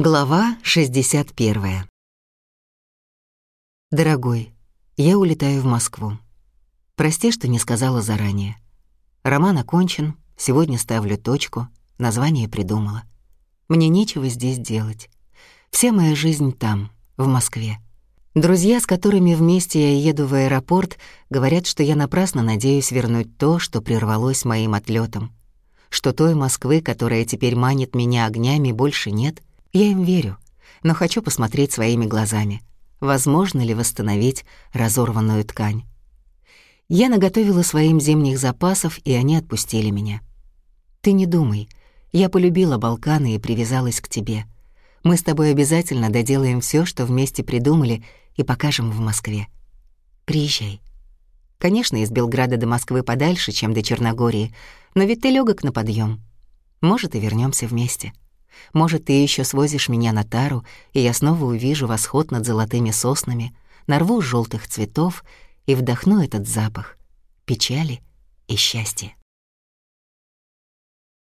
Глава 61. Дорогой, я улетаю в Москву. Прости, что не сказала заранее. Роман окончен, сегодня ставлю точку, название придумала. Мне нечего здесь делать. Вся моя жизнь там, в Москве. Друзья, с которыми вместе я еду в аэропорт, говорят, что я напрасно надеюсь вернуть то, что прервалось моим отлетом, что той Москвы, которая теперь манит меня огнями, больше нет. Я им верю, но хочу посмотреть своими глазами. Возможно ли восстановить разорванную ткань? Я наготовила своим зимних запасов, и они отпустили меня. Ты не думай, я полюбила Балканы и привязалась к тебе. Мы с тобой обязательно доделаем все, что вместе придумали, и покажем в Москве. Приезжай. Конечно, из Белграда до Москвы подальше, чем до Черногории, но ведь ты легок на подъем. Может, и вернемся вместе. Может, ты еще свозишь меня на тару, и я снова увижу восход над золотыми соснами, нарву желтых цветов и вдохну этот запах печали и счастья.